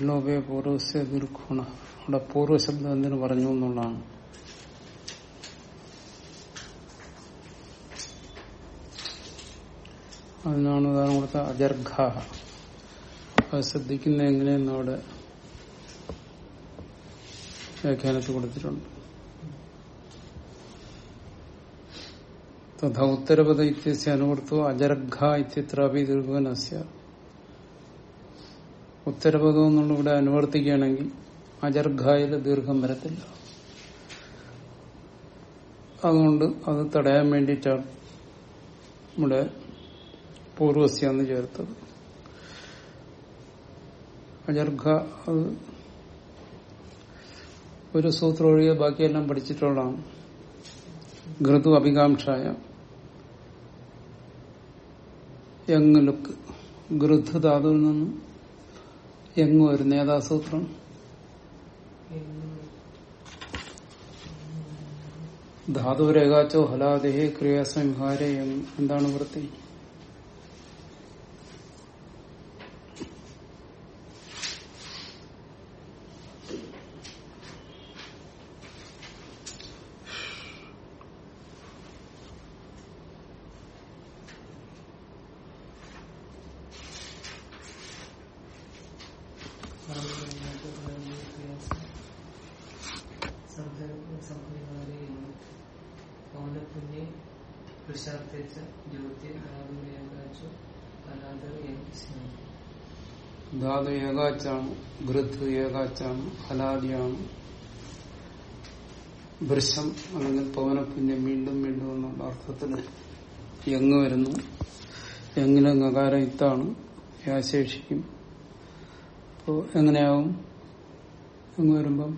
ലോപേ പൂർവസ്യ ദുർഗുണ അവിടെ പൂർവശബ്ദം എന്തിനു പറഞ്ഞു എന്നുള്ളതാണ്. അതിനാണ് ഉദാഹരണം കൊടുത്ത അജർഘ. അത് ശ്രദ്ധിക്കുന്ന എങ്ങനെയെന്ന് അവിടെ വ്യാഖ്യാനത്തിൽ കൊടുത്തിട്ടുണ്ട്. തഥാ ഉത്തരപദ ഇത്യസ്യ അനുവർത്തോ അജർഘ ഇത്യത്രാപി ദീർഘനസ്യ ഉത്തരപദം എന്നുള്ള ഇവിടെ അനുവർത്തിക്കുകയാണെങ്കിൽ അജർഘായിൽ ദീർഘം വരത്തില്ല. അതുകൊണ്ട് അത് തടയാൻ വേണ്ടിയിട്ടാണ് നമ്മുടെ പൂർവസ്യ എന്ന് ചേർത്തത് അജർഘ അത് ഒരു സൂത്രം ഒഴികെ ബാക്കിയെല്ലാം പഠിച്ചിട്ടുള്ളതാണ്. ഘൃതു അഭികാംക്ഷായ യങ് ലുക്ക് ഗൃധ ധാതുവിൽ നിന്നും യങ് ഒരു നേതാസൂത്രം? ധാതുരേഖാച്ചോ ഹലാദേഹേ ക്രിയാസംഹാരേ എന്താണ് വൃത്തി? ഗൃദ് ഏകാച്ചാണ് ഹലാദിയാണ് വൃശം അല്ലെങ്കിൽ പവനപ്പുഞ്ഞം വീണ്ടും വീണ്ടും എന്നുള്ള അർത്ഥത്തിൽ യങ് വരുന്നു? യങ്ങിലെ നകാരം ഇത്താണ്? യാശേഷിക്കും അപ്പോ എങ്ങനെയാവും? യങ് വരുമ്പം?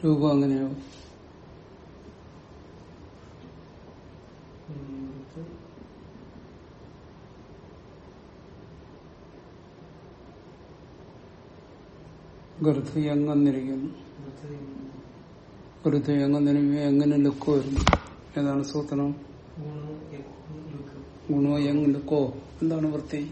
രൂപം എങ്ങനെയാവും? ഗർഭ എങ്ങന്നിരിക്കുന്നു ഗർഭ യങ്ങന്നിരിക്കുമ്പോൾ എങ്ങനെ ലുക്ക്? വരുന്നു ഏതാണ് സൂത്രം? ഗുണോ യങ് ലുക്കോ? എന്താണ് വൃത്തി?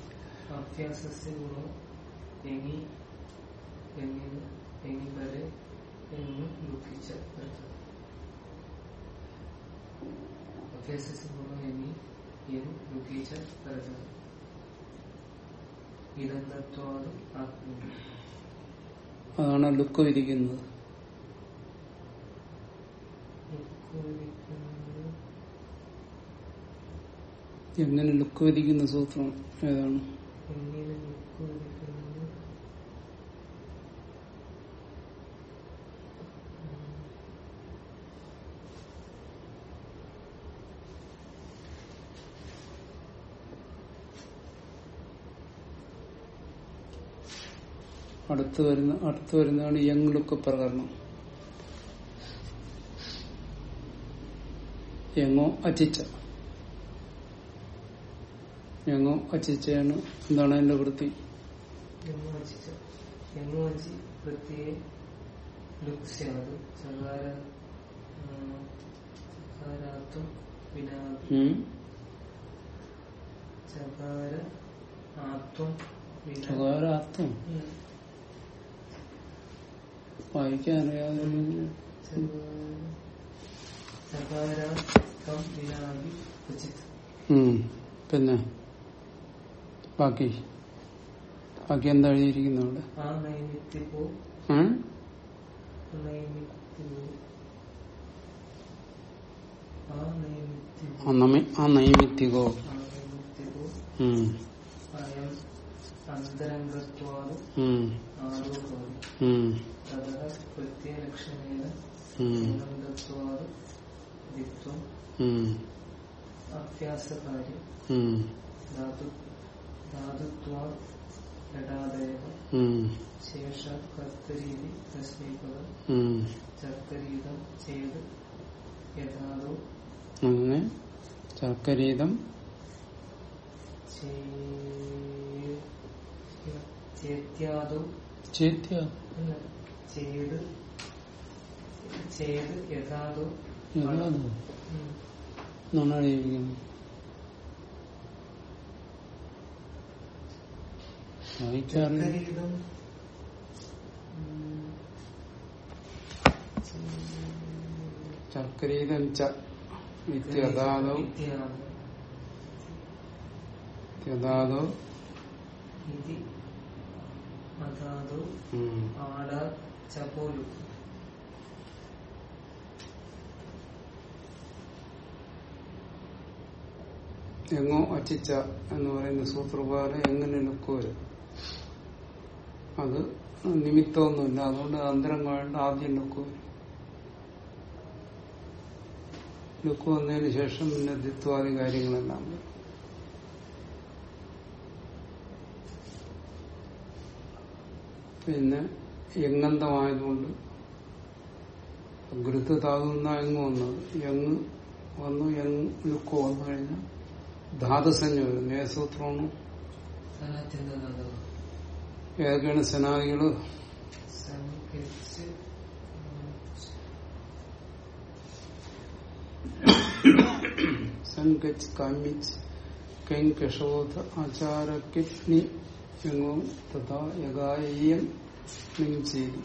ആത്മീയ? അതാണ് ലുക്ക് വിരിക്കുന്നത് എങ്ങനെ ലുക്ക് വിരിക്കുന്ന സൂത്രം ഏതാണ് എങ്ങനെ ദുഃഖിക്കുന്നത് അടുത്ത് വരുന്ന അടുത്ത് വരുന്നതാണ് യങ് ലുക്ക് പ്രകരണം. യങ്ങോ അച്ചിച്ച യങ്ങോ അച്ചിച്ചയാണ് എന്താണ് അതിന്റെ വൃത്തി? ചകാരാത്വം വായിക്കാൻ അറിയാതെ. പിന്നെ ബാക്കി ബാക്കി എന്താ എഴുതിയിരിക്കുന്നു അവിടെ? ആ നൈമിത്തികോ ആ നൈമിത്യപോ ഉം. അയം അന്തരംഗത്വാത് ഉം. ആരോപണം ഉം. തതः പ്രത്യയലക്ഷണേന ഉം. അനന്തത്വാത് ദിത്വം ഉം. അഭ്യാസകാര്യം ഉം. ധാതു ധാതുത്വാ ലടാദയ ഉം. ശേഷ കർത്തരീതി ഉം. ചർത്തരീതം ചെയ്ത് യഥാതോ അങ്ങനെ ചർക്കരീതം ചർക്കരീതം ച ഇത്യതാദോ ഇത്യാദി ഇത്യതാദോ ഇതി അതാതു ഉം. ആട ചപോലു എങ്ങോ അച്ചിച്ച എന്ന് പറയുന്ന സൂത്രപ്രകാരം എങ്ങനെ ലുക്ക് അത് നിമിത്തമൊന്നുമില്ല. അതുകൊണ്ട് അന്തരം വേണ്ട ആദ്യം നിൽക്കുക ലുക്ക് വന്നതിന് ശേഷം പിന്നെ ദ്വിത്വാദി കാര്യങ്ങളെല്ലാം വരും. പിന്നെ എങ്ങന്തമായതുകൊണ്ട് ഗൃത്ത് താകുന്ന എങ്ങ് വന്നത്. എങ്ങ് വന്നു എങ് ലുക്ക് വന്നു കഴിഞ്ഞാൽ ധാതുസഞ്ജ വരും ഏസൂത്രമാണ് സനത്യന്തനാഥ ഏതൊക്കെയാണ് സെനാദികൾ? സൻകച്ച് കാമിച്ച് കെങ് കഷോധ ആചാര കിറ്റ്നി ചെയ്തു.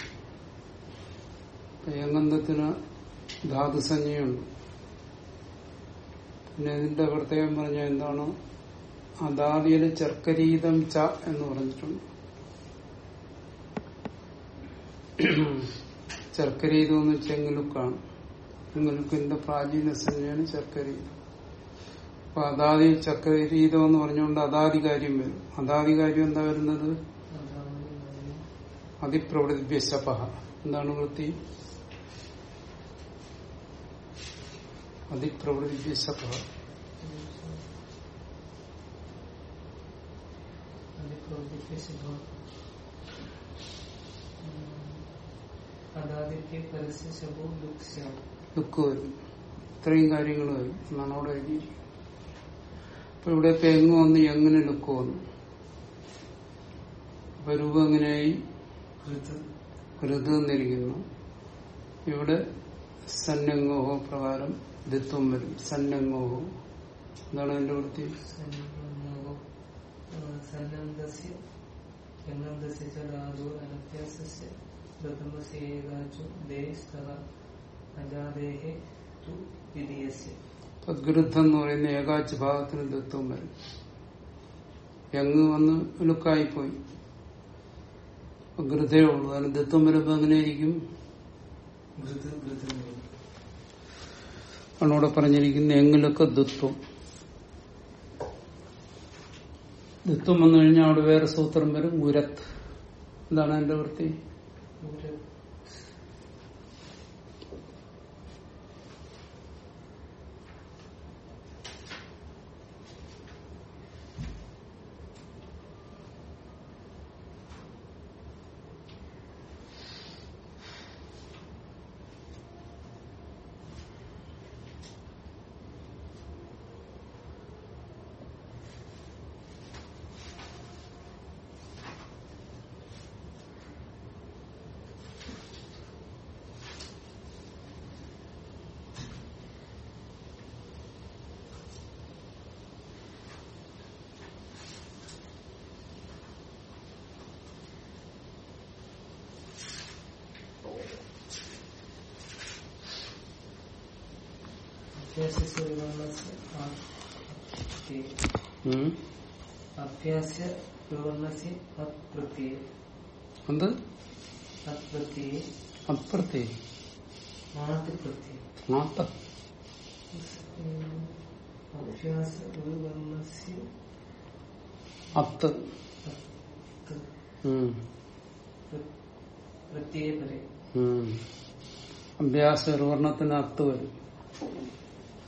യങ്ങന്തത്തിന് ധാതുസഞ്ജയുണ്ട് പിന്നെ ഇതിന്റെ പ്രത്യേകം പറഞ്ഞ എന്താണ്? അദാദിയിൽ ചർക്കരീതം ച എന്ന് പറഞ്ഞിട്ടുണ്ട്. ചർക്കരീതം എന്ന് വെച്ചാൽ എങ്ങലുക്കാണ് എങ്ങലുക്കിന്റെ പ്രാചീന സംജ്ഞയാണ് ചർക്കരീതം. അപ്പൊ അതാദി ചക്രീതം എന്ന് പറഞ്ഞുകൊണ്ട് അദാദി കാര്യം വരും. അദാദി കാര്യം എന്താ വരുന്നത്? അതിപ്രവൃത്തിഭ്യശപ എന്താണ് വൃത്തി? ലുക്ക് വരും. ഇത്രയും കാര്യങ്ങൾ വരും. എന്നാണ് അവിടെ എഴുതിയിരിക്കുന്നത്. അപ്പൊ ഇവിടെ ഇപ്പൊ എങ്ങ് വന്ന് എങ്ങനെ ലുക്ക് വന്നു അപ്പൊ രൂപം എങ്ങനെയായി? എന്നിരിക്കുന്നു. ഇവിടെ സന്നങ്ങോഹോ പ്രകാരം ദിത്വം വരും. സന്നങ്ങോഹോ എന്താണ് എന്റെ വൃത്തി? സന്നദ്ധോ സന്നദ്ധസ്യ യങ്ങന്തസ്യ ച ധാതു അനഭ്യാസസ്യ പ്രഥമസ്യ ഏകാചു ദേ സ്തഹ അജാദേഹേ തു ദ്വിതീയസ്യ ഇപ്പൊ ഗൃദ്ധം എന്ന് പറയുന്ന ഏകാച്ച് ഭാഗത്തിന് ദത്വം വരും. എങ്ങ് വന്ന് അപ്പൊ ഗൃതേ ഉള്ളൂ. അതിന് ദത്വം വരുമ്പോ എങ്ങനെയായിരിക്കും ഇവിടെ പറഞ്ഞിരിക്കുന്ന എങ്ങിലൊക്കെ ദുത്വം. ദുത്വം വന്നു കഴിഞ്ഞാൽ അവിടെ വേറെ സൂത്രം വരും ഉരത്ത് എന്താണ് എന്റെ വൃത്തി ഒരു അഭ്യാസസ്യ വിവർണസ്യ ആപ്തി ഉം. അഭ്യാസ്യ വിവർണസ്യ അപ്രത്യയ എന്ത്? അപ്രത്യേ. മാത്ത അത്ത്. അഭ്യാസ വർണത്തിന് അത്ത് വരും.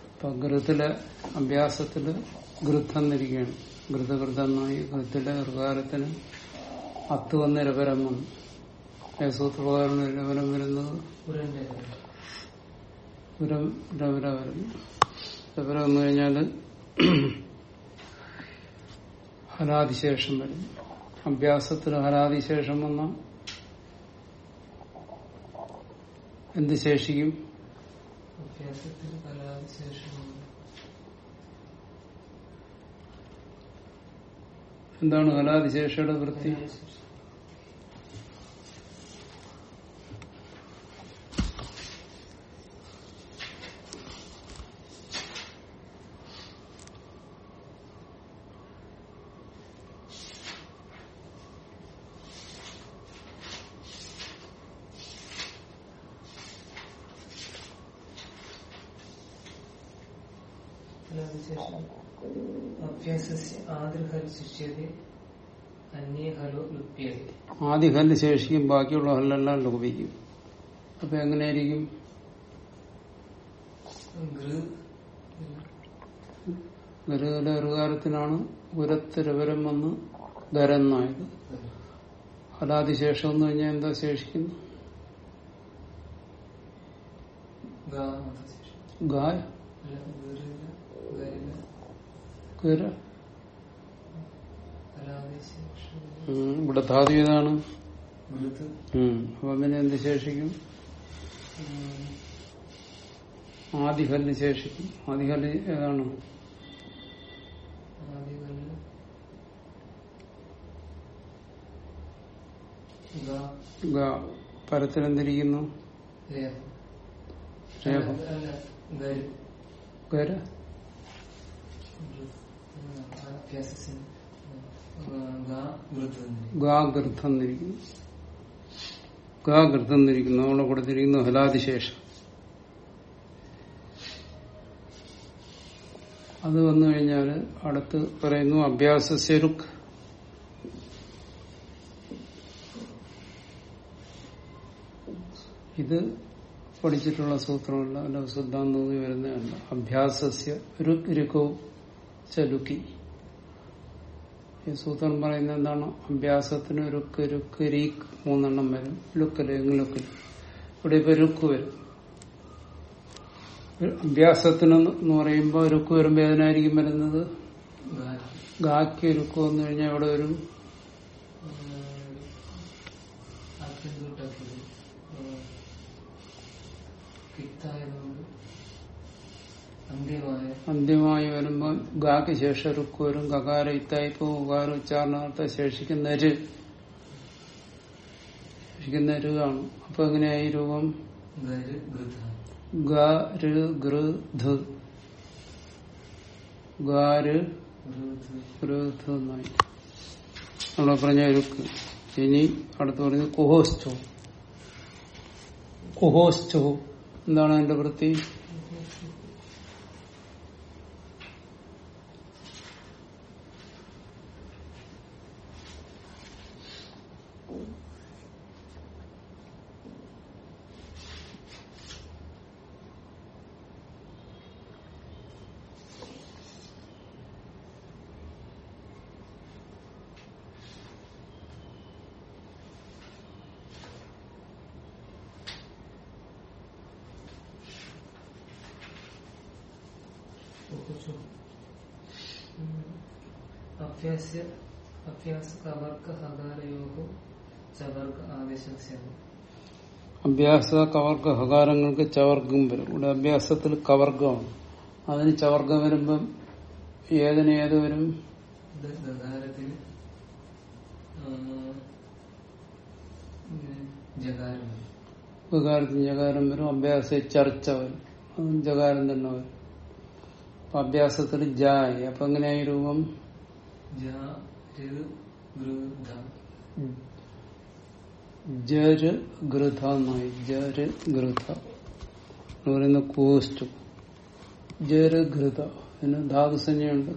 ഇപ്പൊ ഗൃഹത്തിലെ അഭ്യാസത്തിൽ ഗൃദ്ധന്നിരിക്കുകയാണ് ഗൃതകൃതമായി ഘൃത്തിന്റെ ഋകാരത്തിന് അത്ത് വന്ന രപരം വന്നു. സൂത്രപ്രകാരം രപരം വരുന്നത് രപര വന്നു കഴിഞ്ഞാൽ ഹലാതിശേഷം വരും. അഭ്യാസത്തിൽ ഹലാതിശേഷം വന്ന എന്ത് ശേഷിക്കും? അഭ്യാസത്തിൽ കലാവിശേഷമാണ് എന്താണ് കലാവിശേഷയുടെ വൃത്തി? ആദ്യ ഹല്ല് ശേഷിക്കും ബാക്കിയുള്ള ഹല്ലെല്ലാം ലോപിക്കും അപ്പൊ എങ്ങനെയായിരിക്കും? ഗരുതല ഋകാരത്തിനാണ് ഉരത്തിരവരം വന്ന് ധരന്നായത് ഹലാതിശേഷം എന്ന് കഴിഞ്ഞാൽ എന്താ ശേഷിക്കുന്നു ഗായ ഗര ഇവിടെ ധാതു ഏതാണ് അപ്പൊ പിന്നെ എന്ത് ശേഷിക്കും? ആദിഹലിന് ശേഷിക്കും. ആദിഹൽ ഏതാണ്? പരത്തിലെന്തിരിക്കുന്നു? ഗരി ഗര അഭ്യാസത്തിന് ഗാ ഗൃത് ഗാ ഗൃദ്ധന്നിരിക്കുന്നു ഗാ ഗൃദ്ധന്നിരിക്കുന്നു അവിടെ കൊടുത്തിരിക്കുന്നു ഹലാതിശേഷം അത് വന്നു കഴിഞ്ഞാൽ അടുത്ത് പറയുന്നു അഭ്യാസ സെരുക്ക്. ഇത് പഠിച്ചിട്ടുള്ള സൂത്രമല്ല അല്ല സിദ്ധാന്തം വരുന്നതല്ല അഭ്യാസസ്യ രുക് രുക്കോ ചലുക്കി ഈ സൂത്രം പറയുന്നത് എന്താണ്? അഭ്യാസത്തിന് രുക്ക് രുക്ക് രീക്ക് മൂന്നെണ്ണം വരും. ലുക്കൽ ലുക്കൽ ഇവിടെ ഇപ്പൊ രുക്ക് വരും. അഭ്യാസത്തിന് എന്ന് പറയുമ്പോൾ രുക്ക് വരുമ്പോൾ ഏതിനായിരിക്കും വരുന്നത്. ഗാക്കി ഗാക്ക് രുക്ക് വന്നു കഴിഞ്ഞാൽ ഇവിടെ വരും. അന്ത്യമായ വരുമ്പോൾ ഗാക്ക് ശേഷം റുക്ക് വരും കകാര ഇത്തായിപ്പോ ഉകാര ഉച്ചാരണാർത്ഥം ശേഷിക്കുന്ന ര് ശേഷിക്കുന്ന രുവാണ് അപ്പൊ എങ്ങനെയായി രൂപം? എന്നായി നമ്മൾ പറഞ്ഞ രുക്ക് ഇനി അടുത്ത് പറയുന്നത് കുഹോസ്റ്റോ കുഹോസ്റ്റോ എന്താണ് അതിന്റെ വൃത്തി? അഭ്യാസ്യ അഭ്യാസ കവർക്ക കവർഗ ഹകാരങ്ങൾക്ക് ചവർഗം വരും. ഇവിടെ അഭ്യാസത്തിൽ കവർഗമാണ്. അതിന് ചവർഗം വരുമ്പം ഏതിന് ഏത് വരും? വികാരത്തിന് ജകാരം വരും. അഭ്യാസ ചർച്ച വരും. അതും ജകാരം തന്നെ വരും. അപ്പൊ അഭ്യാസത്തിൽ ജായി. അപ്പൊ എങ്ങനെയായി രൂപം? പറയുന്ന കോസ്റ്റ്. ജര് ഗൃഥ അതിന് ധാതുസഞ്ജയുണ്ട്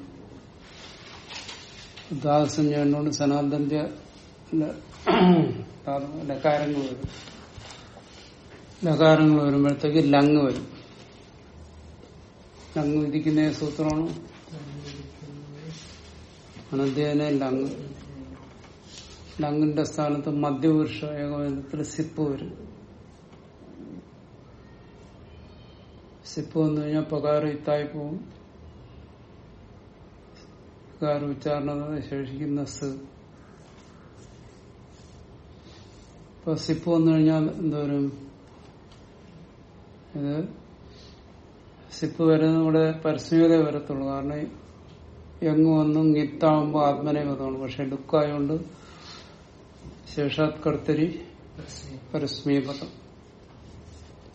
ധാതുസഞ്ജ ഉണ്ടോണ്ട് സനാതന്ത്യ ലകാരങ്ങൾ വരും. ലകാരങ്ങൾ വരുമ്പോഴത്തേക്ക് ലങ് വരും. ലങ് വിധിക്കുന്ന സൂത്രമാണ് അനധ്യയനെ ലങ് ലങ്ങിന്റെ സ്ഥാനത്ത് മധ്യപുരുഷ ഏകോപനത്തിൽ സിപ്പ് വരും. സിപ്പ് വന്നു കഴിഞ്ഞാൽ പകാരം ഇത്തായി പോവും. പകാരം ഉച്ചാരണ ശേഷിക്കുന്ന സിപ്പ് വന്നു കഴിഞ്ഞാൽ എന്തോരും ഇത് സിപ്പ് വരുന്നത് ഇവിടെ പരസ്മീയതേ വരത്തുള്ളൂ. കാരണം യങ് വന്നും ഗിത്താവുമ്പോ ആത്മനേപദമാണ് പക്ഷെ ലുക്കായോണ്ട് ശേഷാത് കർത്തരി പരസ്മി പരസ്മീപദം.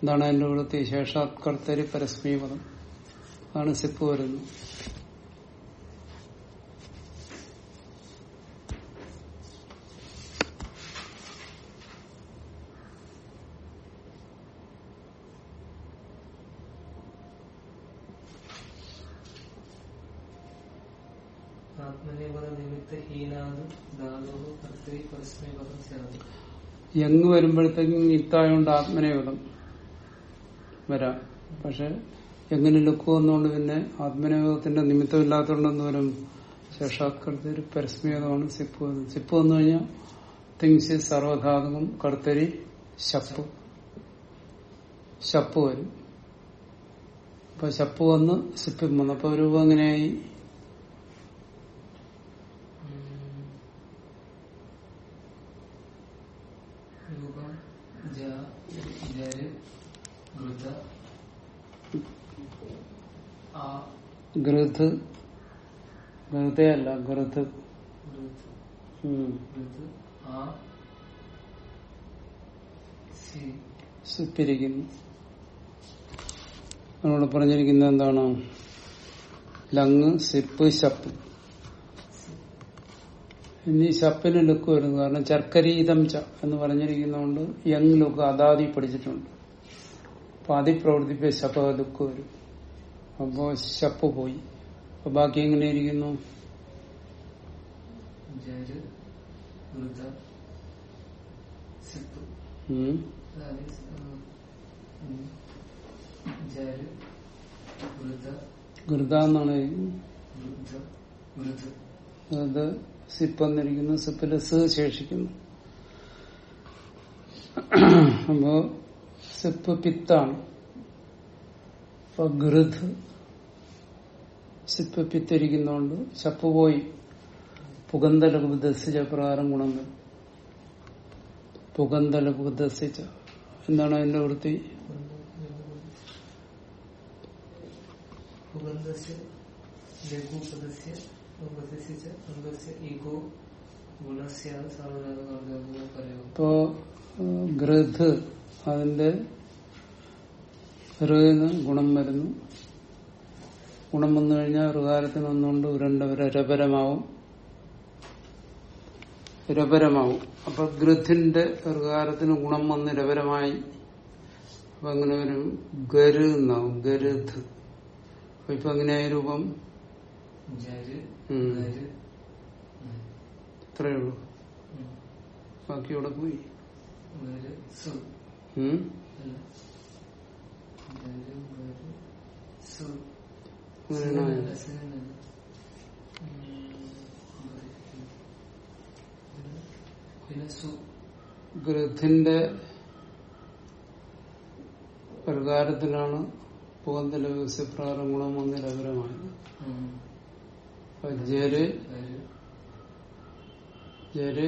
എന്താണ് അതിന്റെ വൃത്തി ശേഷാത് കർത്തരി പരസ്മീപദം. അതാണ് സിപ്പ് വരുന്നത് ആത്മനിപദ നിമിത്ത ഹീനാത് ധാതു കർത്തരി പരസ്മി പദം സ്യാത് യങ് വരുമ്പോഴത്തേക്കും ഇത്തായോണ്ട് ആത്മനേപദം വരാം. പക്ഷെ എങ്ങനെ ലുക്ക് വന്നുകൊണ്ട് പിന്നെ ആത്മനേപദത്തിന്റെ നിമിത്തം ഇല്ലാത്തതുകൊണ്ടെന്ന് വരും ശേഷാത് ഒരു പരസ്മീപദമാണ് സിപ്പ് സിപ്പ് വന്നു കഴിഞ്ഞാൽ തിങ്സ് സർവധാതുകം കർത്തരി ശപ്പ്. ശപ്പ് വരും. അപ്പൊ ശപ്പ് വന്ന് സിപ്പിൽ വന്നു. അപ്പൊ രൂപം എങ്ങനെയായി രൂപം ജ ജര് ഗൃത ഗൃതയല്ല ഗൃത് നമ്മളോട് പറഞ്ഞിരിക്കുന്നത് എന്താണ്? ലങ് സിപ്പ് ശപ്പ്. ഇനി ശപ്പിന് ലുക്ക് വരുന്നു കാരണം ചർക്കരീതം ച എന്ന് പറഞ്ഞിരിക്കുന്നതുകൊണ്ട് യങ് ലുക്ക് അതാതി പഠിച്ചിട്ടുണ്ട്. അപ്പൊ അതി പ്രവർത്തിപ്പ ശപ ലുക്ക് വരും. അപ്പോ ശപ്പ് പോയി. അപ്പൊ ബാക്കി എങ്ങനെ ഇരിക്കുന്നു? ഗുരുതാന്നാണ്. ഗൃത എന്നാണ് അത് സിപ്പ് എന്നിരിക്കുന്നു സിപ്പിൽ സ് ശേഷിക്കുന്നു. അപ്പോ സിപ്പ് പിത്താണ്. സിപ്പ് പിത്തിരിക്കുന്നോണ്ട് ചപ്പ് പോയി പുകന്തലകു ദസിച്ച പ്രകാരം ഗുണം വരും പുകന്തലകു ദസിച്ച എന്താണ് അതിന്റെ വൃത്തി? ലഘു ഇപ്പോ ഗ്രഥ് അതിന്റെ ഋന്ന് ഗുണം വരുന്നു. ഗുണം വന്നു കഴിഞ്ഞാൽ ഋകാരത്തിന് ഒന്നുകൊണ്ട് ഉരണ്ടവര രപരമാവും രപരമാവും അപ്പൊ ഗ്രഥിന്റെ ഋകാരത്തിന് ഗുണം വന്ന് രപരമായി അപ്പൊ അങ്ങനെ വരും ഗരു എന്നാവും. ഗരുധ് അപ്പൊ ഇപ്പൊ എങ്ങനെയായ രൂപം? ഇത്രയേ ഉള്ളൂ. ബാക്കി അവിടെ പോയി. ഗ്രഥിന്റെ പ്രകാരത്തിലാണ് പുകന്തല ഗുണം വന്ന് ഉം. അപ്പൊ ജര് ജര്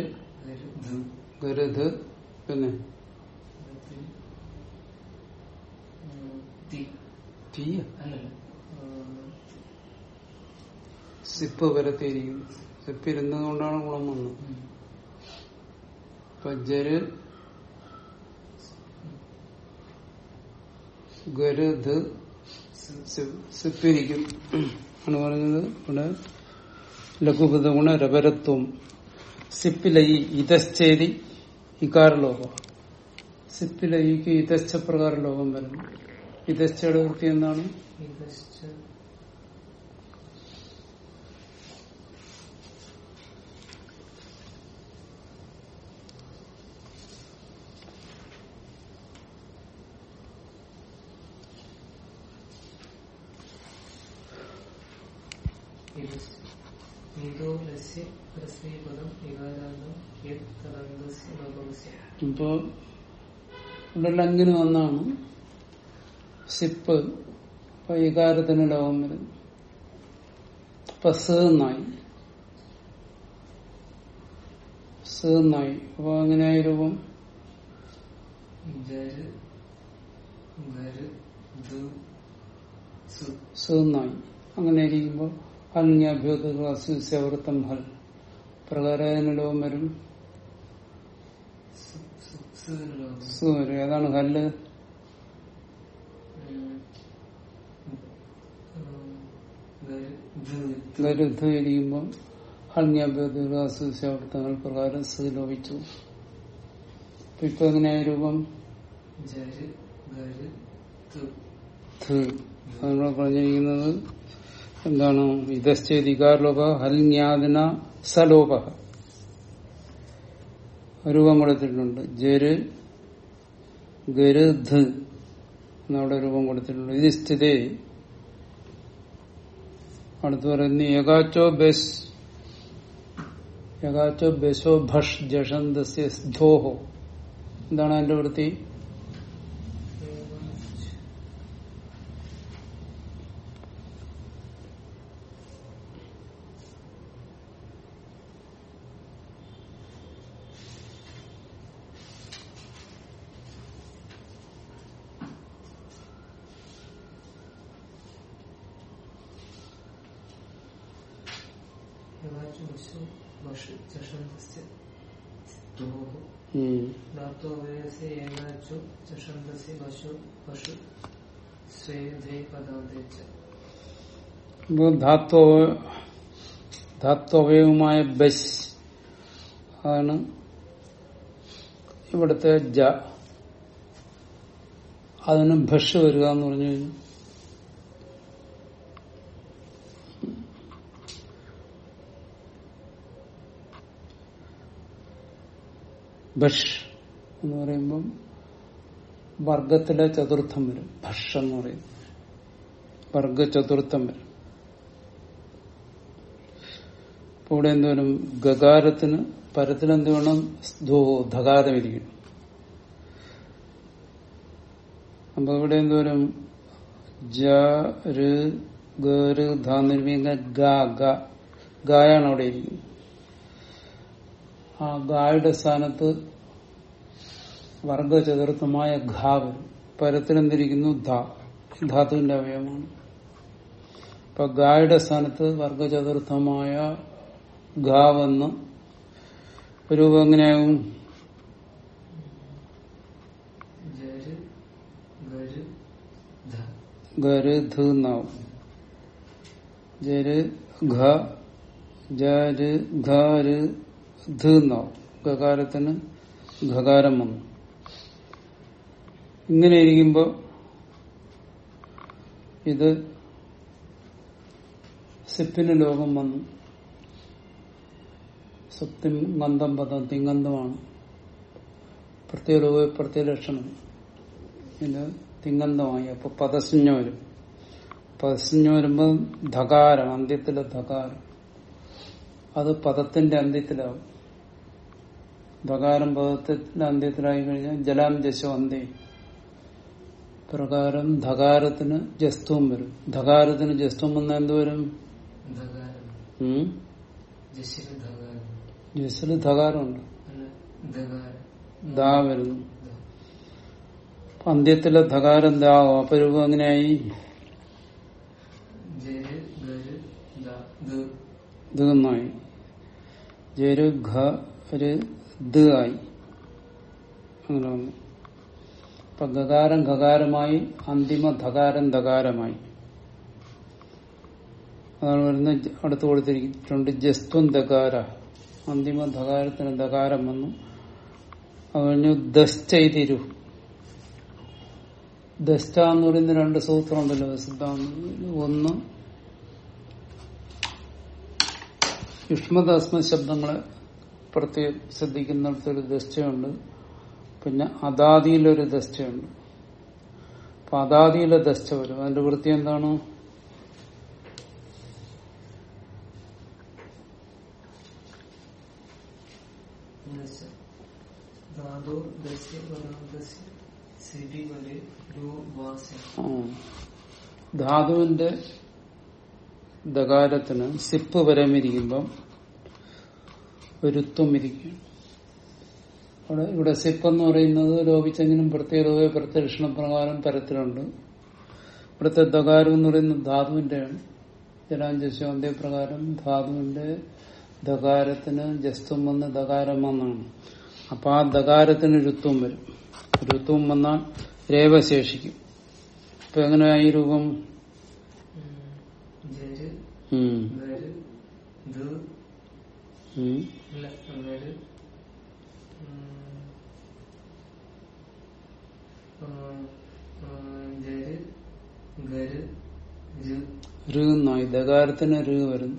പിന്നെ സിപ്പ് വരത്തിയിരിക്കുന്നു സിപ്പ് ഇരുന്നത് കൊണ്ടാണ് ഗുണം വന്നത്. ഇപ്പൊ ജര് ഗരുധ് സിപ്പിരിക്കും ആണ് പറഞ്ഞത് ഇവിടെ ലഘുപത ഗുണ രപരത്വം സിപ്പിലൈ ഇതശ്ചേരി ഇകാരലോകം. ലോകം ഈക്ക് ഇതശ്ച പ്രകാര ലോകം വരുന്നു. ഇതശ്ചയുടെ വൃത്തി എന്താണ്? ഇപ്പോ ഇവിടെ ലങ്ങിന് വന്നാണ്. സിപ്പ് ഇപ്പൊ ഇകാരത്തിന് ലോകം വരും അപ്പൊ സ് എന്നായി. സ് എന്നായി. അപ്പൊ അങ്ങനെയായ രൂപം? സു. സ് എന്നായി. അങ്ങനെ ഇരിക്കുമ്പോൾ ഹൽഞ്ഞാഭ്യൂതവൃത്തം ഹൽ പ്രകാരം ലോകം വരും ഏതാണ് ഹല്ല്? ഇരിക്കുമ്പോൾ ഹൽഞ്ഞാഭ്യൂതവൃത്തങ്ങൾ പ്രകാരം ലോപിച്ചു. ഇപ്പൊ എങ്ങനെയായ രൂപം? നമ്മൾ പറഞ്ഞിരിക്കുന്നത്. എന്താണ്? ഇതശ്ചേതികാരലോപ ഹൽജ്ഞാതിന സലോപ. രൂപം കൊടുത്തിട്ടുണ്ട്. ജര് ഗര് ധ് എന്നവിടെ രൂപം കൊടുത്തിട്ടുണ്ട്. ഇത് സ്ഥിതി. അടുത്ത് പറയുന്നു ഏകാച്ചോ ബെസ് ഏകാച്ചോ ബെസോ ഭഷ് ജഷന്തസ്യ ധോഹോ. എന്താണ് അതിന്റെ വൃത്തി? ധാത്വ ധാത്വവയവുമായ ബസ് ആണ് ഇവിടുത്തെ ജ അതിന് ഭഷ് വരിക എന്ന് പറഞ്ഞു കഴിഞ്ഞാൽ ഭഷ് എന്ന് പറയുമ്പം വർഗത്തിലെ ചതുർത്ഥം വരും. ഭക്ഷ എന്ന് പറയും. വർഗ ചതുർത്ഥം വരും. അപ്പൊ ഇവിടെ എന്ത് വരും ഗകാരത്തിന് പരത്തിനെന്ത് വേണം? ധോ ധകാരം ഇരിക്കണം അപ്പൊ ഇവിടെ എന്ത് വരും? ഗായാണ് അവിടെ ഇരിക്കുന്നത്. ആ ഗായുടെ സ്ഥാനത്ത് വർഗ ചതുർത്ഥമായ ഘ വരും. പരത്തിലെന്തിരിക്കുന്നു? ധാതുവിന്റെ അവയവമാണ്. അപ്പൊ ഗായുടെ സ്ഥാനത്ത് വർഗചതുർത്ഥമായ ഘ വന്ന് രൂപം എങ്ങനെയാകും? ഗര് ധ ഘ ധ എന്നാവും. ഗകാരത്തിന് ഘകാരം വന്നു. ഇങ്ങനെ ഇരിക്കുമ്പോ ഇത് സിപ്പിന് ലോകം വന്നു. സത്യം ഗന്ധം പദം തിങ്കന്ധമാണ് പ്രത്യേക ലോക പ്രത്യേക ലക്ഷണം. ഇത് തിങ്കന്ധമായി അപ്പൊ പദശഞ്ഞ വരും. പദശഞ്ഞ വരുമ്പോ ധകാരം അന്ത്യത്തിലെ ധകാരം. അത് പദത്തിന്റെ അന്ത്യത്തിലാവും. ധകാരം പദത്തിന്റെ അന്ത്യത്തിലായി കഴിഞ്ഞാൽ ജലാം ജശോ അന്ത്യ പ്രകാരം ധകാരത്തിന് ജസ്ത്വം വരും. ധകാരത്തിന് ജസ്ത്വം വന്ന എന്ത് വരും? ജസ്സിൽ ധകാരമുണ്ട്. ധാ ദാ വരുന്നു. അന്ത്യത്തിലെ ധകാരം ദാവും അപ്പൊ രൂപം എങ്ങനെയായി ജരു ഘ ഒരു ദ് ആയി. അങ്ങനെ വന്നു. അപ്പൊ ഗകാരം ഖകാരമായി അന്തിമ ധകാരം ധകാരമായി അതാണ് വരുന്നത് അടുത്ത് കൊടുത്തിരിക്കുന്നുണ്ട് ജസ്ത്വം ധകാര. അന്തിമ ധകാരത്തിന് ധകാരം വന്നു. അത് കഴിഞ്ഞു ദശ്ചൈതിരു ദസ്റ്റ എന്ന് പറയുന്ന രണ്ട് സൂത്രമുണ്ടല്ലോ സിദ്ധാന്തം ഒന്ന്. യുഷ്മദാസ്മ ശബ്ദങ്ങളെ പ്രത്യേകം ശ്രദ്ധിക്കുന്നിടത്തൊരു ദസ്റ്റയുണ്ട് പിന്നെ അദാദിയിലൊരു ദസ്റ്റയുണ്ട് അപ്പൊ അദാദിയിലെ ദസ്റ്റ വരും. അതിന്റെ വൃത്തി എന്താണ്. ധാതുവിന്റെ ദകാരത്തിന് സിപ്പ് വരമിരിക്കുമ്പം ഒരുത്വം ഇരിക്കും അവിടെ ഇവിടെ സിപ്പ് എന്ന് പറയുന്നത് ലോപിച്ചെങ്കിലും പ്രത്യേക പ്രത്യക്ഷണ പ്രകാരം തരത്തിലുണ്ട്. ഇവിടുത്തെ ദകാരം എന്ന് പറയുന്നത് ധാതുവിന്റെയാണ് ആണ് അതേ പ്രകാരം ധാതുവിന്റെ ദകാരത്തിന് ജസ്തും വന്ന് ദകാരം വന്നാണ്. അപ്പൊ ആ ദകാരത്തിന് രുത്വം വരും. രുത്വം വന്നാൽ രേവ ശേഷിക്കും. അപ്പൊ എങ്ങനെയാ ഈ രൂപം? ഉം, ആ, ആ, ജര് ഗര് ജ് ഋ എന്നായി ദകാരത്തിന് ഋ വരുന്നു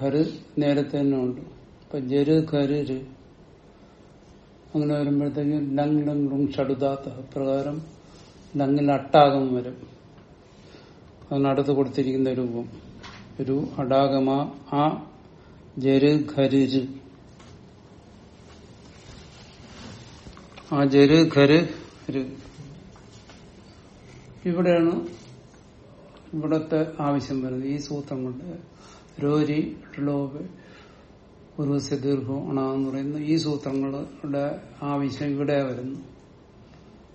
ഖര് നേരത്തെ തന്നെ ഉണ്ട്. അപ്പൊ ജര് ഖര് അങ്ങനെ വരുമ്പോഴത്തേക്കും ലങ് ലങ് ലുങ് ഷടുതാത്ത പ്രകാരം ലങ്ങിൽ അട്ടാകം വരും. അതിനടുത്ത് കൊടുത്തിരിക്കുന്ന രൂപം. ഒരു അടാഗമ ആ ജര് ഖരുര് ആ ജര് ഖര് ഇവിടെയാണ് ഇവിടത്തെ ആവശ്യം വരുന്നത്. ഈ സൂത്രം കൊണ്ട് രോരി ലോബ് ഉരുവസ്യ ദീർഘം അണാന്ന് പറയുന്ന ഈ സൂത്രങ്ങളുടെ ആവശ്യം ഇവിടെ വരുന്നു.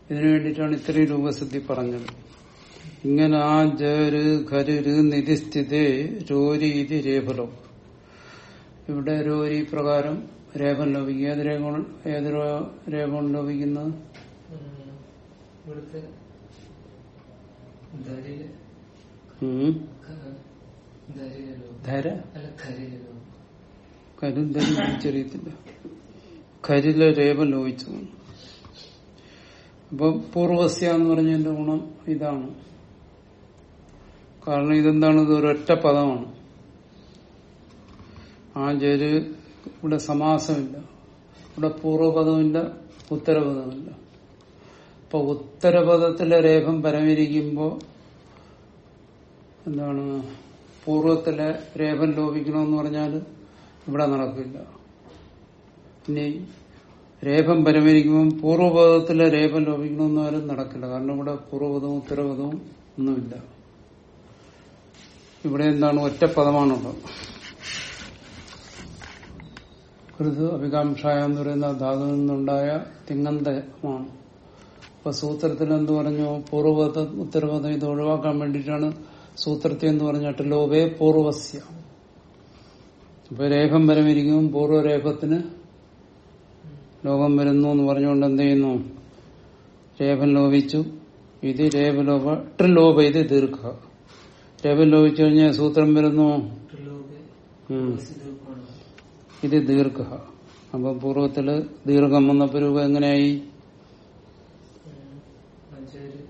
ഇതിനു വേണ്ടിയിട്ടാണ് ഇത്രയും രൂപസിദ്ധി പറഞ്ഞത്. ഇങ്ങനെ ആ ജര് ഖര് നിധിസ്ഥിതേ രോരി ഇത് രേഫലോ ഇവിടെ രോരി പ്രകാരം രേഖം ലോപിക്കുക ഏത് രേഖ ഏത് രേഖം ലോപിക്കുന്നത് ഇവിടുത്തെ ധര കരിലോ കരുന്തരി തിരിച്ചറിയത്തില്ല കരിലെ രേപ ലോഹിച്ചു. അപ്പൊ പൂർവസ്യ എന്ന് പറഞ്ഞതിന്റെ ഗുണം ഇതാണ്. കാരണം ഇതെന്താണ്? ഇത് ഒരൊറ്റ പദമാണ്. ആ ജര് ഇവിടെ സമാസമില്ല. ഇവിടെ പൂർവപദമില്ല ഉത്തരപദമില്ല. അപ്പൊ ഉത്തരപദത്തിലെ രേഖം പരമിരിക്കുമ്പോ എന്താണ് പൂർവത്തിലെ രേഖം ലോപിക്കണമെന്ന് പറഞ്ഞാൽ ഇവിടെ നടക്കില്ല. ഇനി രേഖം പരമരിക്കുമ്പോൾ പൂർവപദത്തിലെ രേഖം ലോപിക്കണമെന്ന് ആരും നടക്കില്ല. കാരണം ഇവിടെ പൂർവപദവും ഉത്തരപദവും ഒന്നുമില്ല. ഇവിടെ എന്താണ് ഒറ്റ പദമാണുള്ളത് കൃത് അഭികാംക്ഷായ എന്ന് പറയുന്ന ധാതുവിൽ നിന്നുണ്ടായ തിങ്ങന്തമാണ്. അപ്പൊ സൂത്രത്തിൽ എന്ത് പറഞ്ഞു? പൂർവപദ ഉത്തരപദം ഇത് ഒഴിവാക്കാൻ വേണ്ടിയിട്ടാണ് സൂത്രത്തെ എന്ന് പറഞ്ഞിട്ട് ലോപേ പൂർവസ്യ. അപ്പൊ രേഖം പരമിരിക്കും പൂർവരേഖത്തിന് ലോകം വരുന്നു എന്ന് പറഞ്ഞുകൊണ്ട് എന്ത് ചെയ്യുന്നു? രേഖം ലോപിച്ചു. ഇത് രേപലോപ ട്രിലോപ ഇത് ദീർഘ. രേഖം ലോപിച്ചു കഴിഞ്ഞാൽ സൂത്രം വരുന്നു? ഇത് ദീർഘ. അപ്പൊ പൂർവത്തിൽ ദീർഘം വന്നപ്പോ രൂപ എങ്ങനെയായി ഉം, അജര്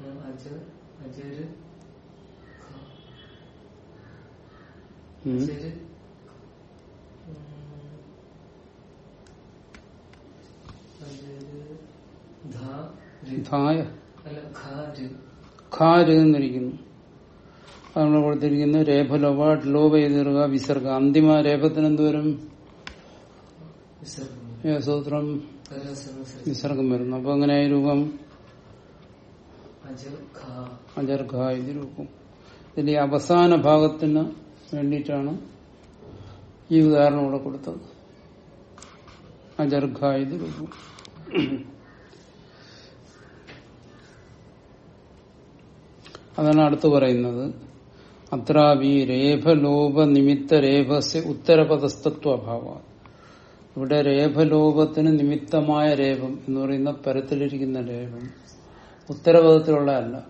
ഉം, അജ അജര് ഖ. ഉം. അജര് ഉം, അജര് ധാ ര്. ധായ അല്ല ഖ ര് ഖാര് എന്നിരിക്കുന്നു. അതാണ് കൊടുത്തിരിക്കുന്നത് രേഖലോപ ലോപ ദീർഘ വിസർഗ. അന്തിമ രേഖത്തിന് എന്തുവരും സൂത്രം വിസർഗം. വരുന്നു. അപ്പൊ എങ്ങനെയായി രൂപം? അജർഖ അജർഘ ഇത് രൂപം. ഇതിന്റെ അവസാന ഭാഗത്തിന് വേണ്ടിയിട്ടാണ് ഈ ഉദാഹരണം ഇവിടെ കൊടുത്തത്. അജർഘ ഇത് രൂപം. അതാണ് അടുത്ത് പറയുന്നത്. അത്രാവി രേഖലോപ നിമിത്ത രേഖസ്യ ഉത്തരപദസ്തത്വ അഭാവ ഇവിടെ രേഖലോപത്തിന് നിമിത്തമായ രേഭം എന്ന് പറയുന്ന പരത്തിലിരിക്കുന്ന രേഖം ഉത്തരപദത്തിലുള്ളതല്ല.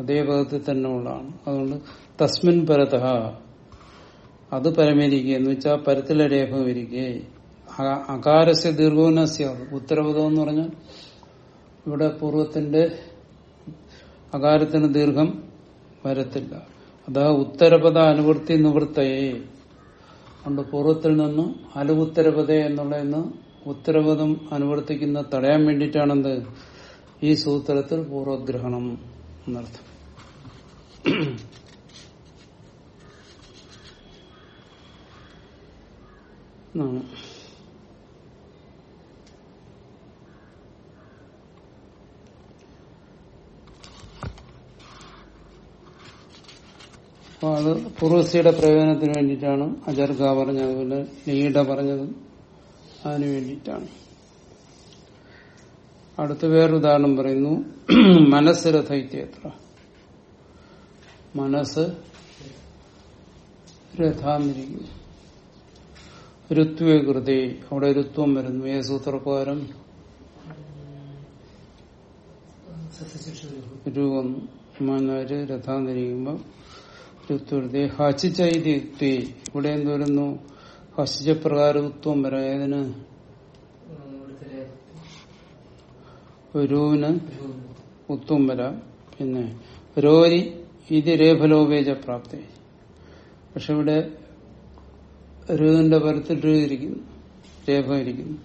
അതേ പദത്തിൽ തന്നെ ഉള്ളതാണ് അതുകൊണ്ട് തസ്മിൻ പരത. അത് പരമേരിക്കുക എന്ന് വെച്ചാൽ പരത്തിലെ രേഖ ഇരിക്കെ അകാരസ്യ ദീർഘോനസ്യ ഉത്തരപദം എന്ന് പറഞ്ഞാൽ ഇവിടെ പൂർവത്തിന്റെ അകാരത്തിന് ദീർഘം വരത്തില്ല. അതാ ഉത്തരപദ അനുവൃത്തി നിവൃത്തയെ. കൊണ്ട് പൂർവത്തിൽ നിന്നും അലുവുത്തരപദ എന്നുള്ളതെന്ന് ഉത്തരപദം അനുവർത്തിക്കുന്ന തടയാൻ വേണ്ടിയിട്ടാണെന്ത്? ഈ സൂത്രത്തിൽ പൂർവഗ്രഹണം എന്നർത്ഥം. ആണ്. അപ്പൊ അത് പുറസിയുടെ പ്രയോജനത്തിന് വേണ്ടിയിട്ടാണ് അജർഗ പറഞ്ഞത് അതുപോലെ ലീഡ പറഞ്ഞതും അതിന് വേണ്ടിയിട്ടാണ്. അടുത്ത വേറൊരു ഉദാഹരണം പറയുന്നു. മനസ്സ് ഇത്യത്ര മനസ്സ് രഥാന്നിരിക്കുന്നു. ഋത്വേ കൃതി അവിടെ ഋത്വം വരുന്നു. ഏ സൂത്രപ്രകാരം? രൂപം. മാനാര് രഥാന്നിരിക്കുമ്പോൾ ഋത്വൃതി ഹസിച്ചൈതി ഇവിടെ എന്ത് വരുന്നു? ഹസിച്ച പ്രകാരത്വം വരാം. ഏതിന്? രൂവിന് ഉത്വം വരാം. പിന്നെ രോരി ഇത് രേഫലോപേജ പ്രാപ്തി പക്ഷെ ഇവിടെ രുവിന്റെ പരത്തിൽ രു ഇരിക്കുന്നു രേഫ ഇരിക്കുന്നു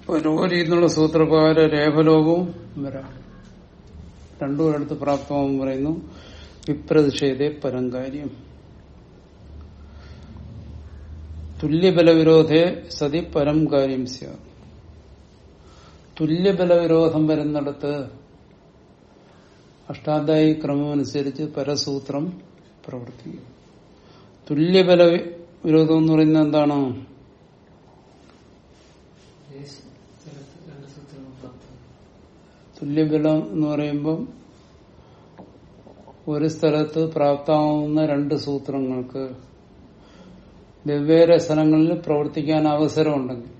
അപ്പൊ രോരി എന്നുള്ള സൂത്രപ്രകാരം രേഖലോകവും വരാം. രണ്ടു അടുത്ത് പ്രാപ്തമാകും പറയുന്നു. വിപ്രതിഷേധ പരം കാര്യം. തുല്യബലവിരോധേ സതി പരം കാര്യം തുല്യബലവിരോധം വരുന്നിടത്ത് അഷ്ടാധ്യായി ക്രമമനുസരിച്ച് പരസൂത്രം പ്രവർത്തിക്കും. തുല്യബല വിരോധം എന്ന് പറയുന്നത് എന്താണ്? തുല്യബലം എന്ന് പറയുമ്പം ഒരു സ്ഥലത്ത് പ്രാപ്താവുന്ന രണ്ട് സൂത്രങ്ങൾക്ക് വെവ്വേറെ സ്ഥലങ്ങളിൽ പ്രവർത്തിക്കാൻ അവസരമുണ്ടെങ്കിൽ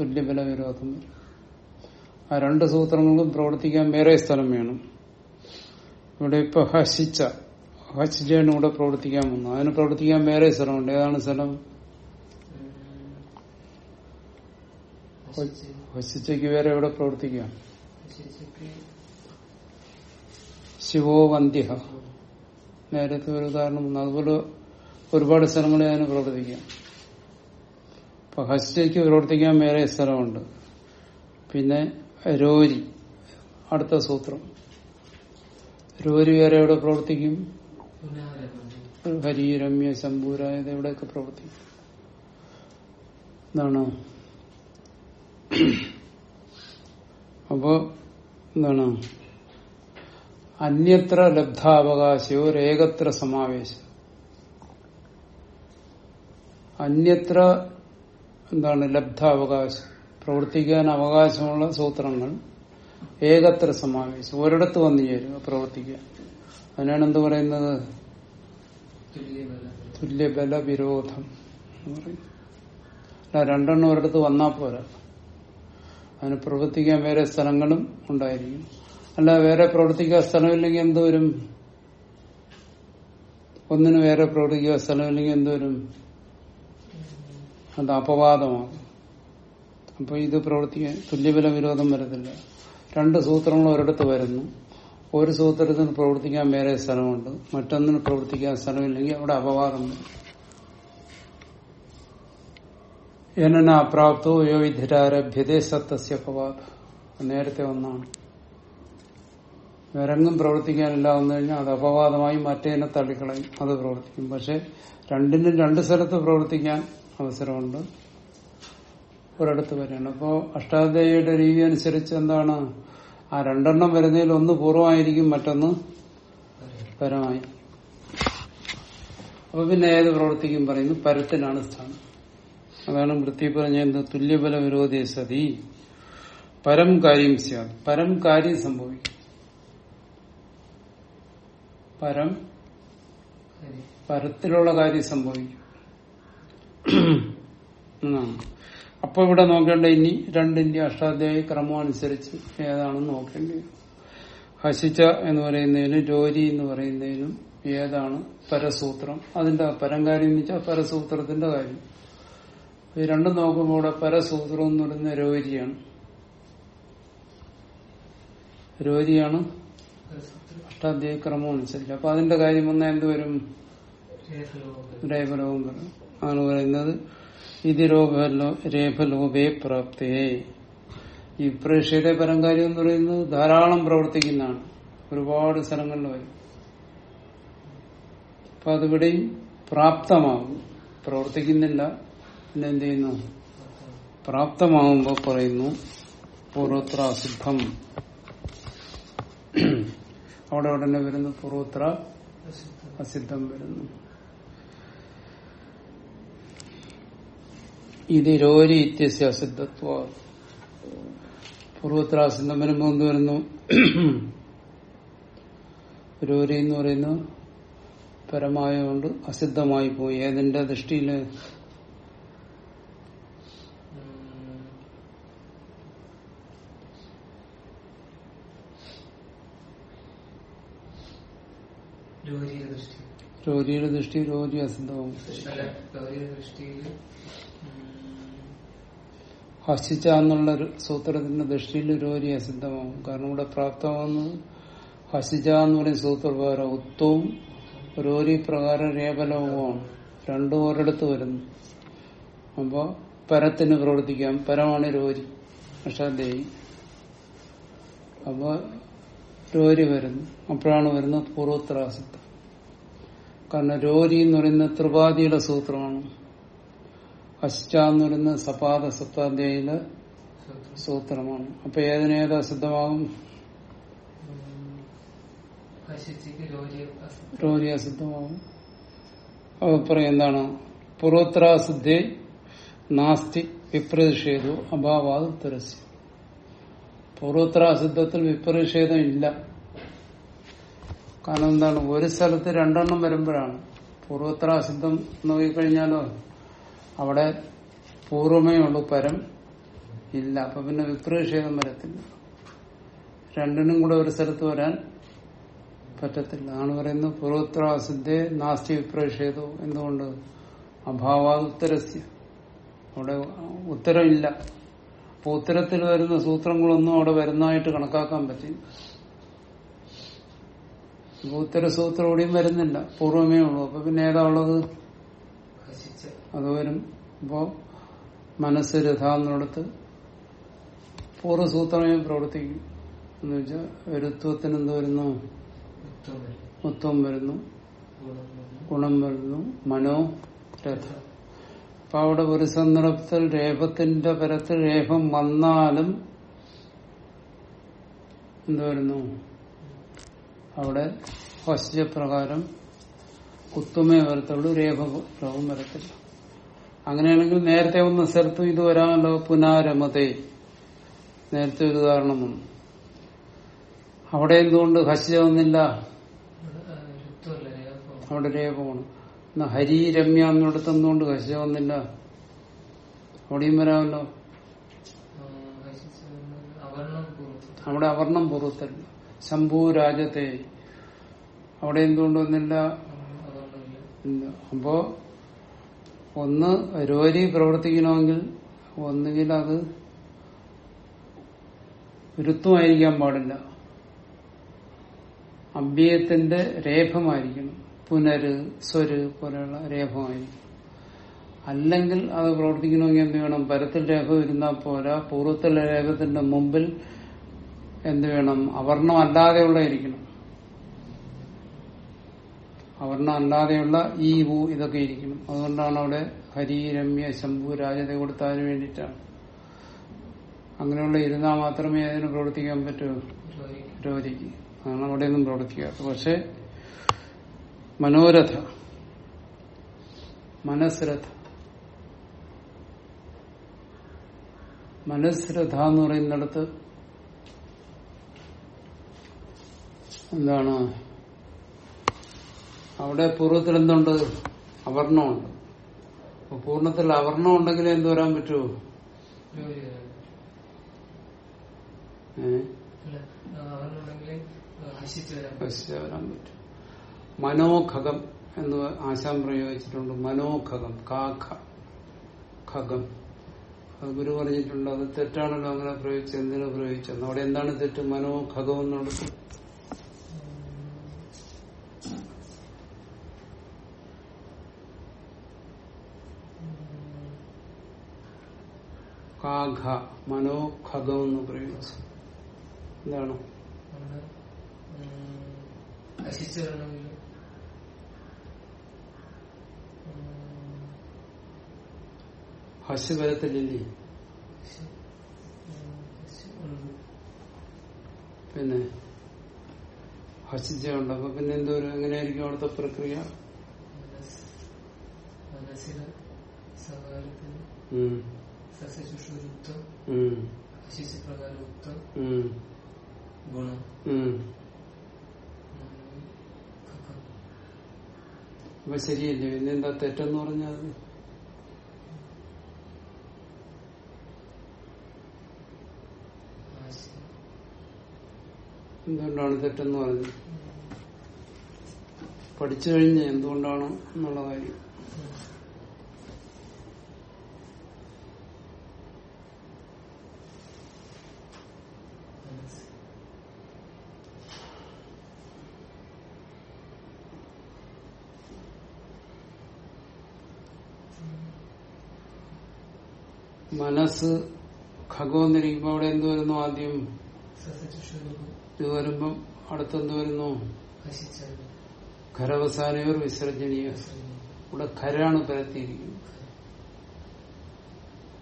തുല്യബല വിരോധം ആ രണ്ട് സൂത്രങ്ങൾക്കും പ്രവർത്തിക്കാൻ വേറെ സ്ഥലം വേണം. ഇവിടെ ഇപ്പൊ ഹസിച്ച ഹസിച്ചാണ് ഇവിടെ പ്രവർത്തിക്കാൻ വന്നു. അതിന് പ്രവർത്തിക്കാൻ വേറെ സ്ഥലമുണ്ട്. ഏതാണ് സ്ഥലം? നശിച്ച് വേറെ എവിടെ പ്രവർത്തിക്കാം? ശിവോവന്ധ്യ. ശിവോ വന്ധ്യ നേരത്തെ ഒരു ഉദാഹരണം അതുപോലെ ഒരുപാട് സ്ഥലങ്ങളിൽ അതിന് പ്രവർത്തിക്കാം. ഇപ്പൊ ഹസ്റ്റിക്ക് പ്രവർത്തിക്കാൻ വേറെ സ്ഥലമുണ്ട്. പിന്നെ രോരി. അടുത്ത സൂത്രം. രോരി വേറെ എവിടെ പ്രവർത്തിക്കും? പുനരാരംഭം ഹരി രമ്യ ശംഭൂരായത് എവിടെയൊക്കെ പ്രവർത്തിക്കും എന്താണോ അപ്പോ എന്താണ് അന്യത്ര ലബ്ധാവകാശയോ രേഖത്ര സമാവേശം. അന്യത്ര എന്താണ് ലബ്ധാവകാശം? പ്രവർത്തിക്കാൻ അവകാശമുള്ള സൂത്രങ്ങൾ ഏകത്ര സമാവേശം. ഒരിടത്ത് വന്നു ചേരുക പ്രവർത്തിക്കാൻ. അതിനാണ് എന്ത് പറയുന്നത്? തുല്യബല. വിരോധം എന്ന് അല്ല രണ്ടെണ്ണം ഒരിടത്ത് വന്നാൽ പോരാ. അതിന് പ്രവർത്തിക്കാൻ വേറെ സ്ഥലങ്ങളും ഉണ്ടായിരിക്കും. അല്ല വേറെ പ്രവർത്തിക്കാൻ സ്ഥലമില്ലെങ്കിൽ എന്തുവരും ഒന്നിന് വേറെ പ്രവർത്തിക്കാൻ സ്ഥലമില്ലെങ്കിൽ എന്തുവരും അത് അപവാദമാകും അപ്പൊ ഇത് പ്രവർത്തിക്കാൻ തുല്യബല വിരോധം വരത്തില്ല. രണ്ട് സൂത്രങ്ങൾ ഒരിടത്ത് വരുന്നു. ഒരു സൂത്രത്തിന് പ്രവർത്തിക്കാൻ വേറെ സ്ഥലമുണ്ട്. മറ്റൊന്നിന് പ്രവർത്തിക്കാൻ സ്ഥലമില്ലെങ്കിൽ അവിടെ അപവാദം എന്ന അപ്രാപ്തോ യോവിധിരാരഭ്യതേ സത്തസ്യ അപവാദ. നേരത്തെ ഒന്നാണ്. വേറെങ്ങും പ്രവർത്തിക്കാനില്ല വന്നു കഴിഞ്ഞാൽ അത് അപവാദമായി മറ്റേനെ തള്ളിക്കളയും. അത് പ്രവർത്തിക്കും. പക്ഷെ രണ്ടിനും രണ്ട് സ്ഥലത്ത് പ്രവർത്തിക്കാൻ അവസരമുണ്ട്. ഒരിടത്ത് വരെയാണ്. അപ്പോ അഷ്ടാധ്യായിയുടെ രീതി അനുസരിച്ച് എന്താണ്? ആ രണ്ടെണ്ണം വരുന്നതിൽ ഒന്ന് പൂർവമായിരിക്കും മറ്റൊന്ന് പരമായി. അപ്പൊ പിന്നെ ഏത് പ്രവർത്തിക്കും പറയുന്നു പരത്തിനാണ് സ്ഥാനം. അതാണ് വൃത്തി പറഞ്ഞ തുല്യബല വിരോധി സതി. പരം കാര്യം സ്യാത്. പരം കാര്യം സംഭവിക്കും. പരം പരത്തിലുള്ള കാര്യം സംഭവിക്കും. എന്നാണ്. അപ്പൊ ഇവിടെ നോക്കേണ്ട ഇനി രണ്ടിന്റെ അഷ്ടാധ്യായ ക്രമമനുസരിച്ച് ഏതാണെന്ന് നോക്കേണ്ടി വരും. ഹസിച്ച എന്ന് പറയുന്നതിനും ജോലി എന്ന് പറയുന്നതിനും ഏതാണ് പരസൂത്രം? അതിന്റെ പരംകാര്യം എന്ന് വെച്ചാൽ പരസൂത്രത്തിന്റെ കാര്യം. ഈ രണ്ടും നോക്കുമ്പോൾ ഇവിടെ പരസൂത്രം എന്ന് പറയുന്ന രോരിയാണ്. രോരിയാണ് അഷ്ടാധ്യായ ക്രമം അനുസരിച്ച്. അപ്പൊ അതിന്റെ കാര്യം വന്നാൽ എന്തുവരും രേഖലോകം. രേഖലോകം ആണ് പറയുന്നത് ഇത് രോഗലോ രേഖലോപേ പ്രാപ്തേ. ഈ പ്രേക്ഷയുടെ പരംകാര്യം എന്ന് പറയുന്നത് ധാരാളം പ്രവർത്തിക്കുന്നതാണ്. ഒരുപാട് സ്ഥലങ്ങളിൽ വരും. അപ്പൊ അതിവിടെയും പ്രാപ്തമാകും. പ്രവർത്തിക്കുന്നില്ല പിന്നെ എന്ത് ചെയ്യുന്നു? പ്രാപ്തമാകുമ്പോൾ പറയുന്നു പൂർവത്ര അസിദ്ധം അവിടെ ഉടനെ വരുന്നു പൂർവത്ര അസിദ്ധം വരുന്നു. ഇത് രോരി ഇത്യസ്യ അസിദ്ധത്വ. പൂർവത്ര അസിദ്ധം വരുമ്പോൾ എന്ത് വരുന്നു? രോരി എന്ന് പറയുന്നത് പരമായതുകൊണ്ട് അസിദ്ധമായി പോയി. ഏതിന്റെ ദൃഷ്ടിയിൽ? രോഗിയുടെ ദൃഷ്ടി. രോഗി ദൃഷ്ടിയിൽ ഹസിച്ച എന്നുള്ള സൂത്രത്തിന്റെ ദൃഷ്ടിയിൽ രോരി അസിദ്ധമാകും കാരണം ഇവിടെ പ്രാപ്തമാകുന്നത് ഹസിച്ച എന്ന് പറയുന്ന സൂത്രപ്രകാരം ഉത്തവും രോരി പ്രകാരം രേപലവുമാണ് രണ്ടും ഒരിടത്ത് വരുന്നു. അപ്പോ പരത്തിന് പ്രവർത്തിക്കാം. പരമാണ് രോരി അഷാദേഹി അപ്പോ രോരി വരുന്നു. അപ്പോഴാണ് വരുന്നത് പൂർവോത്തരാസിദ്ധം കാരണം രോരി എന്ന് പറയുന്നത് ത്രിപാതിയുടെ സൂത്രമാണ്. അശ്ച എന്ന് പറയുന്നത് സപാദ സപ്താധ്യായിലെ സൂത്രമാണ് അപ്പൊ ഏതിനേതാ സിദ്ധമാകും. രോരി അസിദ്ധമാകും അഭിപ്രായം എന്താണ് പൂർവോത്തരാസിദ്ധേ നാസ്തി വിപ്രതിഷേധു അഭാവാദ് തുരസ്യ പൂർവോത്തരാസിദ്ധത്തിൽ വിപ്രതിഷേധം ഇല്ല. കാരണം എന്താണ്? ഒരു സ്ഥലത്ത് രണ്ടെണ്ണം വരുമ്പോഴാണ്. പൂർവോത്രാസിദ്ധം നോക്കിക്കഴിഞ്ഞാലോ അവിടെ പൂർവമേ ഉള്ളൂ പരം. ഇല്ല അപ്പൊ പിന്നെ വിപ്രതിഷേധം വരത്തില്ല. രണ്ടിനും കൂടെ ഒരു സ്ഥലത്ത് വരാൻ പറ്റത്തില്ല. ആണ് പറയുന്നത് പൂർവോത്തരാസിദ്ധേ നാസ്തി വിപ്രതിഷേധവും എന്തുകൊണ്ട്? അഭാവാത് ഉത്തരസ്യ അവിടെ ഉത്തരമില്ല. അപ്പൊ ഉത്തരത്തിൽ വരുന്ന സൂത്രങ്ങളൊന്നും അവിടെ വരുന്നതായിട്ട് കണക്കാക്കാൻ പറ്റില്ല. ഉത്തരസൂത്രം ഇവിടെയും വരുന്നില്ല. പൂർവമേ ഉള്ളൂ അപ്പൊ പിന്നെ ഏതാ ഉള്ളത്? അത് വരും. അപ്പോ മനസ്സ് രഥ എന്നിടത്ത് പൂർവസൂത്രമേ പ്രവർത്തിക്കും. എന്ന് വെച്ചാൽ ഋത്വത്തിന് എന്ത് വരുന്നു? ഉത്വം വരുന്നു. ഗുണം. വരുന്നു. മനോ രഥ. അപ്പൊ അവിടെ ഒരു സന്ദർഭത്തിൽ രേഫത്തിന്റെ പരത്തിൽ രേഫം വന്നാലും എന്തുവരുന്നു അവിടെ പ്രകാരം കുത്തുമേ വരത്തുള്ളൂ. രേഫം വരത്തില്ല. അങ്ങനെയാണെങ്കിൽ നേരത്തെ ഒന്ന് സ്ഥലത്തും ഇത് വരാമല്ലോ പുനാരമതേ. നേരത്തെ ഒരു കാരണം വന്നു. അവിടെ എന്തുകൊണ്ട് ഹസ്യ വന്നില്ല. അവിടെ രേഖ എന്നാ ഹരി രമ്യ എന്നിടത്തൊന്നുകൊണ്ട് ഹസ്യ വന്നില്ല? അവിടെയും വരാമല്ലോ. അവിടെ അവർണം പൂർവത്തല്ല. ശംഭൂ രാജത്തെ അവിടെ എന്തുകൊണ്ട് വന്നില്ല. അപ്പോ ഒന്ന് രോരി പ്രവർത്തിക്കണമെങ്കിൽ ഒന്നുകിൽ അത് ഋത്വമായിരിക്കാൻ പാടില്ല. അഭ്യയത്തിന്റെ രേഖമായിരിക്കണം. പുനര് സ്വര് പോലെയുള്ള രേഖമായിരിക്കും അല്ലെങ്കിൽ അത് പ്രവർത്തിക്കണമെങ്കിൽ എന്ത് വേണം? പരത്തിൽ രേഖ ഇരുന്നാൽ പോരാ. പൂർവത്തിലെ രേഖത്തിന്റെ മുമ്പിൽ എന്ത് വേണം? അവർണം അല്ലാതെയുള്ള ഇരിക്കണം അവർണം അല്ലാതെയുള്ള ഈ ഊ ഇതൊക്കെ ഇരിക്കണം. അതുകൊണ്ടാണ് അവിടെ ഹരി രമ്യ ശംഭു രാജത കൊടുത്തതിന് വേണ്ടിയിട്ടാണ്. അങ്ങനെയുള്ള ഇരുന്നാൽ മാത്രമേ അതിന് പ്രവർത്തിക്കാൻ പറ്റൂ. രോഗിക്ക് അതാണ് അവിടെയൊന്നും പ്രവർത്തിക്കാത്തത് പക്ഷെ മനോരഥ. മനസ്രഥ. മനസ്രഥ എന്ന് പറയുന്നിടത്ത് എന്താണ്? അവിടെ പൂർവത്തിൽ എന്തുണ്ട് അവർണമുണ്ട് അപ്പൊ പൂർണത്തിൽ അവർണം ഉണ്ടെങ്കിൽ എന്ത് വരാൻ പറ്റുമോ മനോഖകം എന്ന് ആശാൻ പ്രയോഗിച്ചിട്ടുണ്ട്. മനോഖകം കാഖ അത് ഗുരു പറഞ്ഞിട്ടുണ്ട്. അത് തെറ്റാണല്ലോ അങ്ങനെ പ്രയോഗിച്ചത്. എന്തിനു പ്രയോഗിച്ചത്? അവിടെ എന്താണ് തെറ്റ്? മനോഖകം എന്നുള്ളത് കാഘ മനോഖകം എന്ന് പ്രയോഗിച്ചു. എന്താണ് ഹസ് വരത്തില്ലേ. പിന്നെ ഹസിച്ചുണ്ട് അപ്പൊ പിന്നെ എന്തോ എങ്ങനെയായിരിക്കും അവിടുത്തെ പ്രക്രിയ? മനസ്സിന് മനസ്സിലെ അപ്പൊ ശരിയല്ലേ പിന്നെ എന്താ തെറ്റെന്ന് പറഞ്ഞാൽ. എന്തുകൊണ്ടാണ് തെറ്റെന്ന് പറഞ്ഞത് പഠിച്ചു കഴിഞ്ഞ് എന്തുകൊണ്ടാണ് എന്നുള്ള കാര്യം ഉം. മനസ്സിലായി. മനസ്സ് ഖഗോന്നിരിക്കുമ്പോ അവിടെ എന്ത് വരുന്നു ആദ്യം? ഇത് വരുമ്പം അടുത്തെന്ത് വരുന്നു? ഖരവസാനയോർ വിസർജനീയ. ഇവിടെ ഖരാണ് പരത്തിയിരിക്കുന്നത്.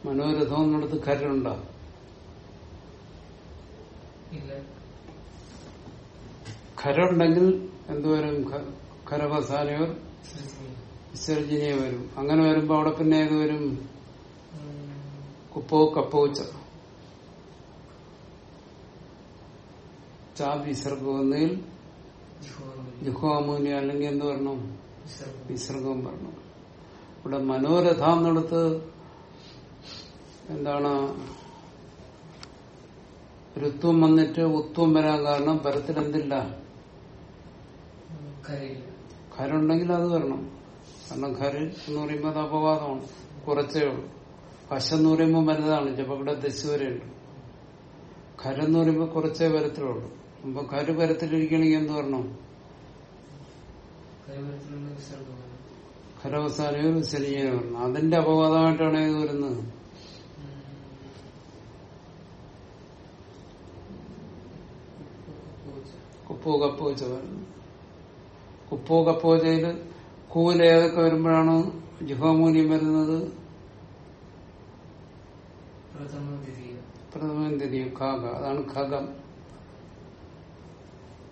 മനോരഥം എന്നിടത്ത് ഖരണ്ടോ ഖരുണ്ടെങ്കിൽ എന്തുവരും ഖരവസാനയോർ. വിസർജനീയ വരും. അങ്ങനെ വരുമ്പോ അവിടെ പിന്നെ ഏത് വരും. കുപ്പോ കപ്പോ ചാ വിസർഗം അല്ലെങ്കിൽ എന്ത് വരണം? വിസർഗം. പറഞ്ഞു ഇവിടെ മനോരഥ എന്നിടത്ത് എന്താണ്? ഋത്വം വന്നിട്ട് ഉത്വം വരാൻ കാരണം പരത്തിൽ എന്തില്ല? ഖരുണ്ടെങ്കിൽ അത് വരണം. കാരണം ഖര് എന്ന് പറയുമ്പോൾ അത് അപവാദമാണ്. കുറച്ചേ ഉള്ളൂ. പശെന്ന് പറയുമ്പോൾ വലുതാണ് ചിലപ്പോൾ ഇവിടെ ദശ വരെയുണ്ട് ഖരെന്ന് പറയുമ്പോൾ കുറച്ചേ വരത്തിലുള്ളൂ അപ്പൊ ഖര് വരത്തിലിരിക്കണമെങ്കിൽ എന്ത് വരണം? വിസർഗമാണ് ഖരവസാനയോ ശനിയോ വരണം. അതിന്റെ അപവാദമായിട്ടാണ് ഇത് വരുന്നത്. കുപ്പോ കപ്പോച്ച കുപ്പോ കപ്പോച്ചയിൽ കൂല ഏതൊക്കെ വരുമ്പോഴാണ് ജുഹമൂല്യം വരുന്നത്? പ്രഥമ തിരിയും ഖാഗ. അതാണ് ഖഗം.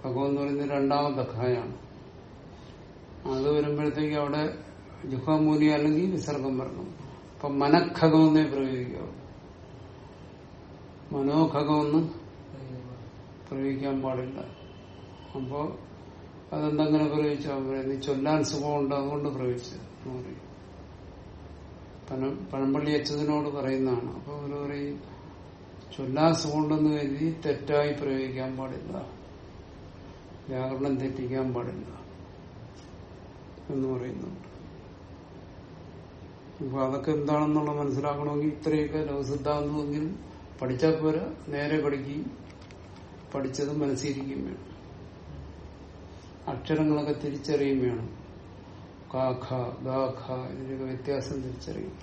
ഖഗം എന്ന് പറയുന്നത് രണ്ടാമത്തെ ഖായാണ്. അത് വരുമ്പോഴത്തേക്ക് അവിടെ ജുഹാമൂലി അല്ലെങ്കിൽ വിസർഗം വരണം. അപ്പൊ മനഃഖകം എന്നേ പ്രയോഗിക്കാവൂ. മനോഖകമെന്ന് പ്രയോഗിക്കാൻ പാടില്ല. അപ്പോ അതെന്തങ്ങനെ പ്രയോഗിച്ചാൽ പറയുന്നത് ചൊല്ലാൻ സുഖമുണ്ട് അതുകൊണ്ട് പ്രയോഗിച്ചു പറയും. പഴമ്പള്ളി അച്ഛനോട് പറയുന്നതാണ്. അപ്പൊ അവർ പറയും ചൊല്ലാസ് കൊണ്ടെന്ന് കരുതി തെറ്റായി പ്രയോഗിക്കാൻ പാടില്ല. വ്യാകരണം തെറ്റിക്കാൻ പാടില്ല. എന്ന് പറയുന്നുണ്ട്. അപ്പൊ അതൊക്കെ എന്താണെന്നുള്ള മനസ്സിലാക്കണമെങ്കിൽ ഇത്രയൊക്കെ ലോകസിദ്ധാന്തമെങ്കിൽ പഠിച്ചാൽ പോരാ. നേരെ പഠിക്കുകയും പഠിച്ചത് മനസ്സിരിക്കുകയും വേണം. അക്ഷരങ്ങളൊക്കെ തിരിച്ചറിയുകയും വേണം. കാ ഖ ഗ ഖ ഇതിന്റെയൊക്കെ വ്യത്യാസം തിരിച്ചറിയും.